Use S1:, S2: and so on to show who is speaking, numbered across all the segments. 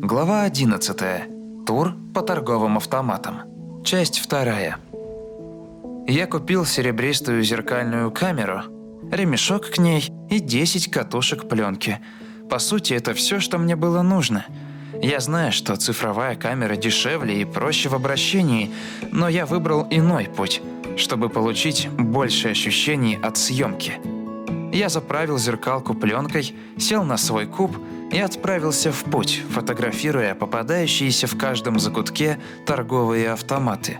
S1: Глава 11. Тур по торговым автоматам. Часть 2. Я купил серебристую зеркальную камеру, ремешок к ней и 10 катушек пленки. По сути, это все, что мне было нужно. Я знаю, что цифровая камера дешевле и проще в обращении, но я выбрал иной путь, чтобы получить больше ощущений от съемки. Я заправил зеркалку пленкой, сел на свой куб и отправился в путь, фотографируя попадающиеся в каждом закутке торговые автоматы.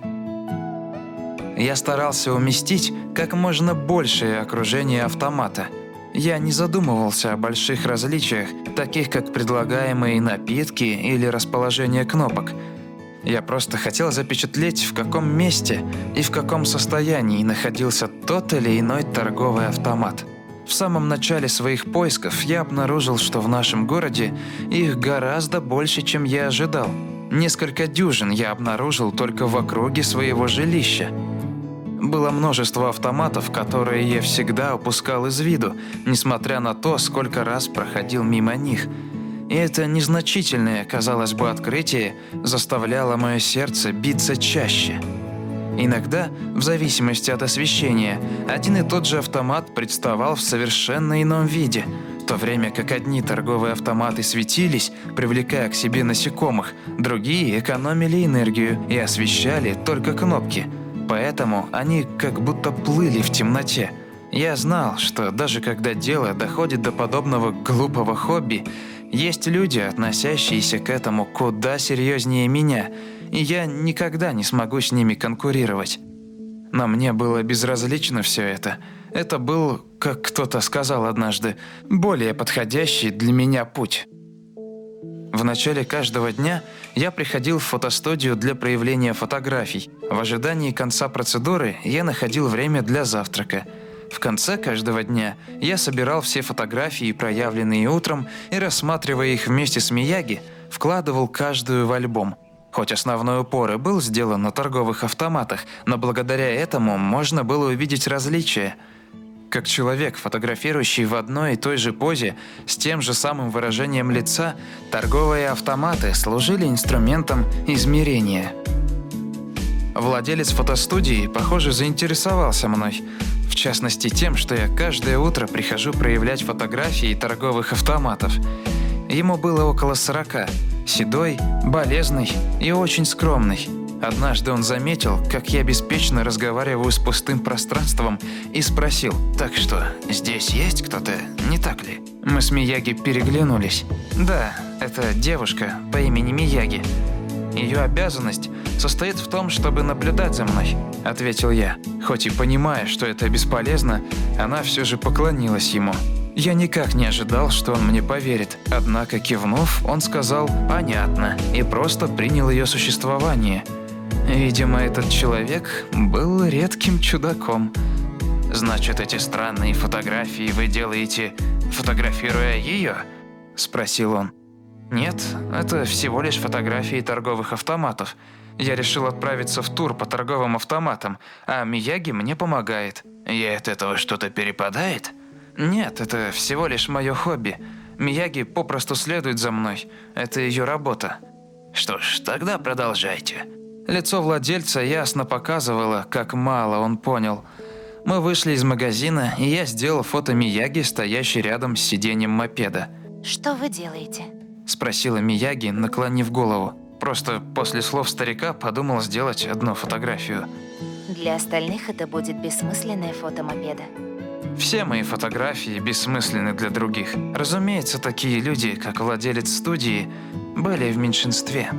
S1: Я старался уместить как можно большее окружение автомата. Я не задумывался о больших различиях, таких как предлагаемые напитки или расположение кнопок. Я просто хотел запечатлеть, в каком месте и в каком состоянии находился тот или иной торговый автомат – в самом начале своих поисков я обнаружил, что в нашем городе их гораздо больше, чем я ожидал. Несколько дюжин я обнаружил только в округе своего жилища. Было множество автоматов, которые я всегда упускал из виду, несмотря на то, сколько раз проходил мимо них. И это незначительное, казалось бы, открытие заставляло мое сердце биться чаще – Иногда, в зависимости от освещения, один и тот же автомат представал в совершенно ином виде, в то время как одни торговые автоматы светились, привлекая к себе насекомых, другие экономили энергию и освещали только кнопки. Поэтому они как будто плыли в темноте. Я знал, что даже когда дело доходит до подобного глупого хобби, есть люди, относящиеся к этому куда серьезнее меня – и я никогда не смогу с ними конкурировать. Но мне было безразлично все это. Это был, как кто-то сказал однажды, более подходящий для меня путь. В начале каждого дня я приходил в фотостудию для проявления фотографий. В ожидании конца процедуры я находил время для завтрака. В конце каждого дня я собирал все фотографии, проявленные утром, и, рассматривая их вместе с Мияги, вкладывал каждую в альбом – Хоть основной упор и был сделан на торговых автоматах, но благодаря этому можно было увидеть различия. Как человек, фотографирующий в одной и той же позе, с тем же самым выражением лица, торговые автоматы служили инструментом измерения. Владелец фотостудии, похоже, заинтересовался мной. В частности тем, что я каждое утро прихожу проявлять фотографии торговых автоматов. Ему было около сорока – Седой, болезный и очень скромный. Однажды он заметил, как я беспечно разговариваю с пустым пространством и спросил, «Так что, здесь есть кто-то, не так ли?» Мы с Мияги переглянулись. «Да, это девушка по имени Мияги. Ее обязанность состоит в том, чтобы наблюдать за мной», – ответил я. Хоть и понимая, что это бесполезно, она все же поклонилась ему. Я никак не ожидал, что он мне поверит, однако кивнув, он сказал «понятно» и просто принял ее существование. Видимо, этот человек был редким чудаком. «Значит, эти странные фотографии вы делаете, фотографируя ее?» – спросил он. «Нет, это всего лишь фотографии торговых автоматов. Я решил отправиться в тур по торговым автоматам, а Мияги мне помогает». «Ей от этого что-то перепадает?» «Нет, это всего лишь мое хобби. Мияги попросту следует за мной. Это ее работа». «Что ж, тогда продолжайте». Лицо владельца ясно показывало, как мало он понял. Мы вышли из магазина, и я сделал фото Мияги, стоящей рядом с сиденьем мопеда.
S2: «Что вы делаете?»
S1: – спросила Мияги, наклонив голову. Просто после слов старика подумал сделать одну фотографию.
S2: Для остальных это будет бессмысленное фото мопеда.
S1: Все мои фотографии бессмысленны для других. Разумеется, такие люди, как владелец студии, были в меньшинстве.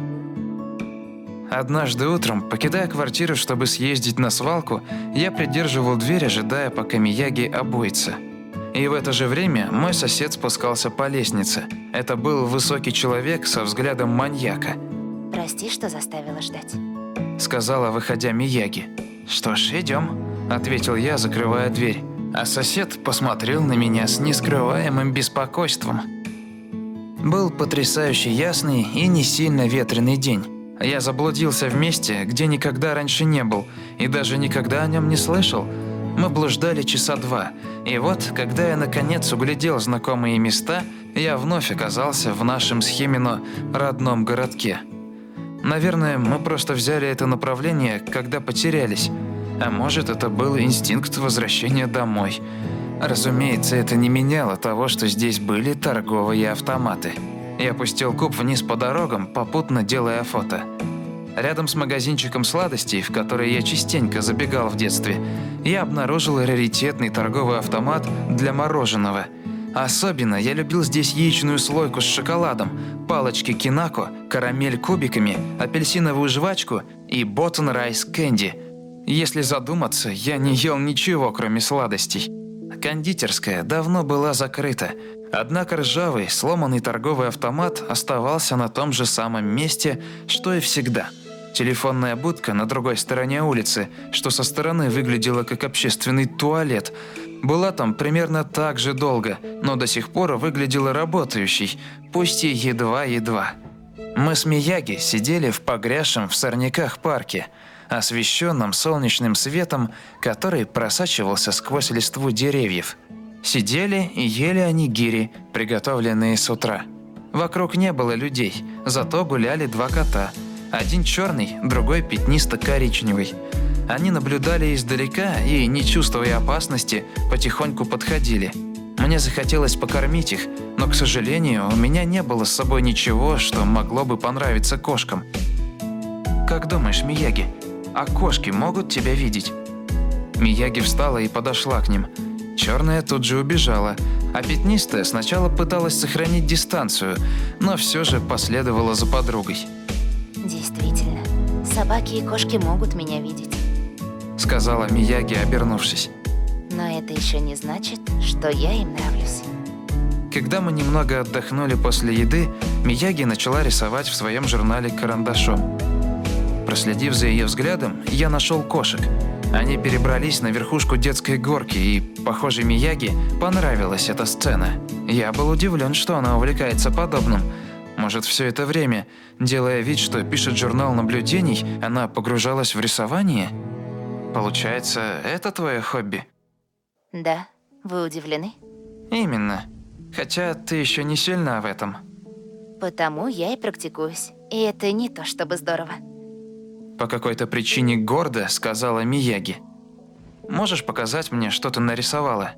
S1: Однажды утром, покидая квартиру, чтобы съездить на свалку, я придерживал дверь, ожидая, пока Мияги обуется. И в это же время мой сосед спускался по лестнице. Это был высокий человек со взглядом маньяка.
S2: «Прости, что заставила ждать», —
S1: сказала, выходя Мияги. «Что ж, идем», — ответил я, закрывая дверь а сосед посмотрел на меня с нескрываемым беспокойством. Был потрясающе ясный и не сильно ветреный день. Я заблудился в месте, где никогда раньше не был, и даже никогда о нем не слышал. Мы блуждали часа два, и вот, когда я наконец углядел знакомые места, я вновь оказался в нашем схемино родном городке. Наверное, мы просто взяли это направление, когда потерялись. А может, это был инстинкт возвращения домой. Разумеется, это не меняло того, что здесь были торговые автоматы. Я опустил куб вниз по дорогам, попутно делая фото. Рядом с магазинчиком сладостей, в который я частенько забегал в детстве, я обнаружил раритетный торговый автомат для мороженого. Особенно я любил здесь яичную слойку с шоколадом, палочки кинако, карамель кубиками, апельсиновую жвачку и ботан райс кэнди. Если задуматься, я не ел ничего, кроме сладостей. Кондитерская давно была закрыта, однако ржавый, сломанный торговый автомат оставался на том же самом месте, что и всегда. Телефонная будка на другой стороне улицы, что со стороны выглядела как общественный туалет, была там примерно так же долго, но до сих пор выглядела работающей, пусть и едва-едва. Мы с Мияги сидели в погрязшем в сорняках парке – освещенном солнечным светом, который просачивался сквозь листву деревьев. Сидели и ели они гири, приготовленные с утра. Вокруг не было людей, зато гуляли два кота. Один черный, другой пятнисто-коричневый. Они наблюдали издалека и, не чувствуя опасности, потихоньку подходили. Мне захотелось покормить их, но, к сожалению, у меня не было с собой ничего, что могло бы понравиться кошкам. «Как думаешь, Мияги, а кошки могут тебя видеть?» Мияги встала и подошла к ним. Черная тут же убежала, а пятнистая сначала пыталась сохранить дистанцию, но все же последовала за подругой.
S2: Действительно, собаки и кошки могут меня видеть.
S1: Сказала Мияги, обернувшись.
S2: Но это еще не значит, что я им нравлюсь.
S1: Когда мы немного отдохнули после еды, Мияги начала рисовать в своем журнале карандашом. Проследив за ее взглядом, я нашел кошек. Они перебрались на верхушку детской горки, и, похоже, Мияги понравилась эта сцена. Я был удивлен, что она увлекается подобным. Может, все это время, делая вид, что пишет журнал наблюдений, она погружалась в рисование? Получается, это твое хобби?
S2: Да, вы удивлены?
S1: Именно. Хотя ты еще не сильна в этом.
S2: Потому я и практикуюсь. И это не то чтобы здорово.
S1: По какой-то причине гордо сказала Мияги. «Можешь показать мне, что ты нарисовала?»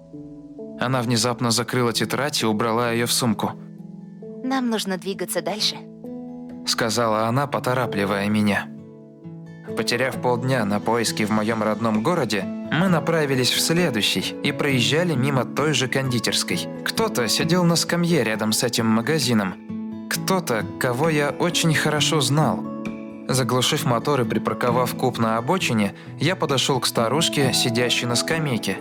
S1: Она внезапно закрыла тетрадь и убрала ее в сумку.
S2: «Нам нужно двигаться дальше», —
S1: сказала она, поторапливая меня. Потеряв полдня на поиски в моем родном городе, мы направились в следующий и проезжали мимо той же кондитерской. Кто-то сидел на скамье рядом с этим магазином. Кто-то, кого я очень хорошо знал. Заглушив мотор и припарковав куб на обочине, я подошел к старушке, сидящей на скамейке.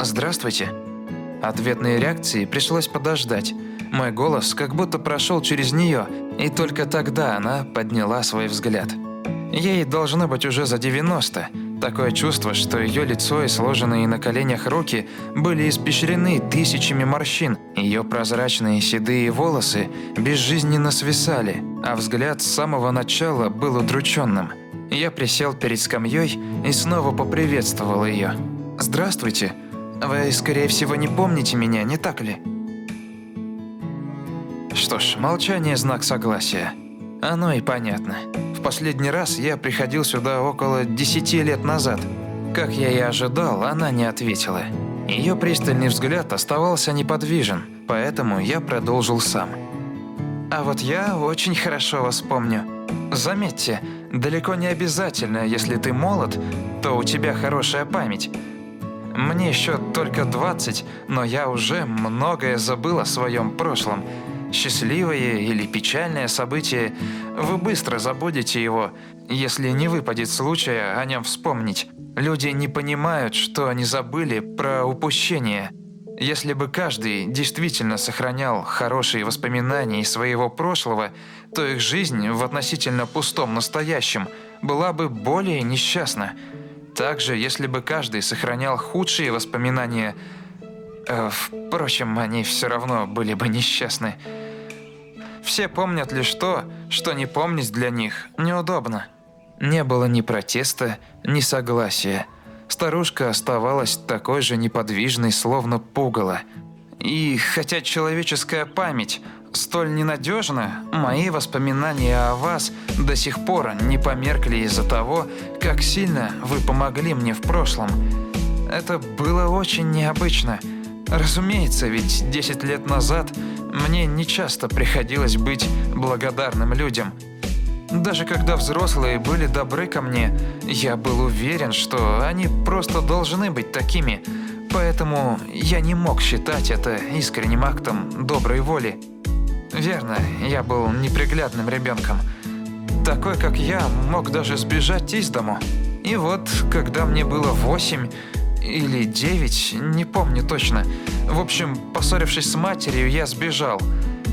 S1: «Здравствуйте». Ответной реакции пришлось подождать. Мой голос как будто прошел через нее, и только тогда она подняла свой взгляд. Ей должно быть уже за 90, Такое чувство, что ее лицо и сложенные на коленях руки были испещрены тысячами морщин. Ее прозрачные седые волосы безжизненно свисали, а взгляд с самого начала был удрученным. Я присел перед скамьей и снова поприветствовал ее. «Здравствуйте. Вы, скорее всего, не помните меня, не так ли?» Что ж, молчание – знак согласия. Оно и понятно последний раз я приходил сюда около 10 лет назад. Как я и ожидал, она не ответила. Ее пристальный взгляд оставался неподвижен, поэтому я продолжил сам. А вот я очень хорошо вас помню. Заметьте, далеко не обязательно, если ты молод, то у тебя хорошая память. Мне еще только 20, но я уже многое забыл о своем прошлом – Счастливое или печальное событие, вы быстро забудете его, если не выпадет случая о нем вспомнить. Люди не понимают, что они забыли про упущение. Если бы каждый действительно сохранял хорошие воспоминания из своего прошлого, то их жизнь в относительно пустом настоящем была бы более несчастна. Также, если бы каждый сохранял худшие воспоминания, э, впрочем, они все равно были бы несчастны. Все помнят лишь то, что не помнить для них неудобно. Не было ни протеста, ни согласия. старушка оставалась такой же неподвижной, словно пугало. И хотя человеческая память столь ненадежна, мои воспоминания о вас до сих пор не померкли из-за того, как сильно вы помогли мне в прошлом. Это было очень необычно. Разумеется, ведь 10 лет назад мне нечасто приходилось быть благодарным людям. Даже когда взрослые были добры ко мне, я был уверен, что они просто должны быть такими. Поэтому я не мог считать это искренним актом доброй воли. Верно, я был неприглядным ребенком. Такой, как я, мог даже сбежать из дому. И вот, когда мне было восемь или девять, не помню точно. В общем, поссорившись с матерью, я сбежал.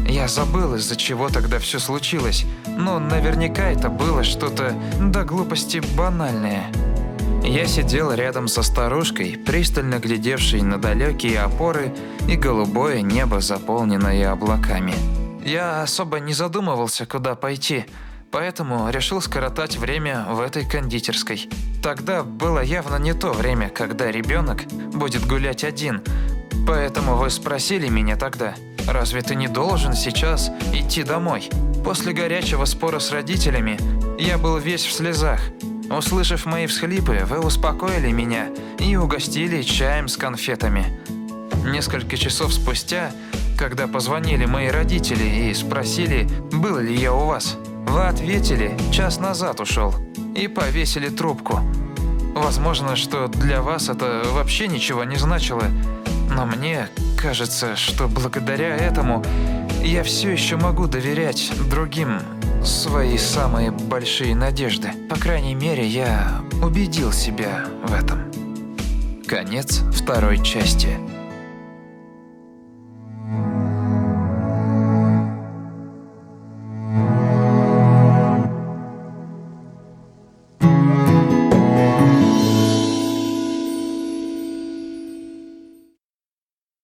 S1: Я забыл, из-за чего тогда все случилось, но наверняка это было что-то до глупости банальное. Я сидел рядом со старушкой, пристально глядевшей на далекие опоры и голубое небо, заполненное облаками. Я особо не задумывался, куда пойти, поэтому решил скоротать время в этой кондитерской. Тогда было явно не то время, когда ребенок будет гулять один. Поэтому вы спросили меня тогда, разве ты не должен сейчас идти домой? После горячего спора с родителями я был весь в слезах. Услышав мои всхлипы, вы успокоили меня и угостили чаем с конфетами. Несколько часов спустя когда позвонили мои родители и спросили, был ли я у вас. Вы ответили, час назад ушел, и повесили трубку. Возможно, что для вас это вообще ничего не значило, но мне кажется, что благодаря этому я все еще могу доверять другим свои самые большие надежды. По крайней мере, я убедил себя в этом. Конец второй части.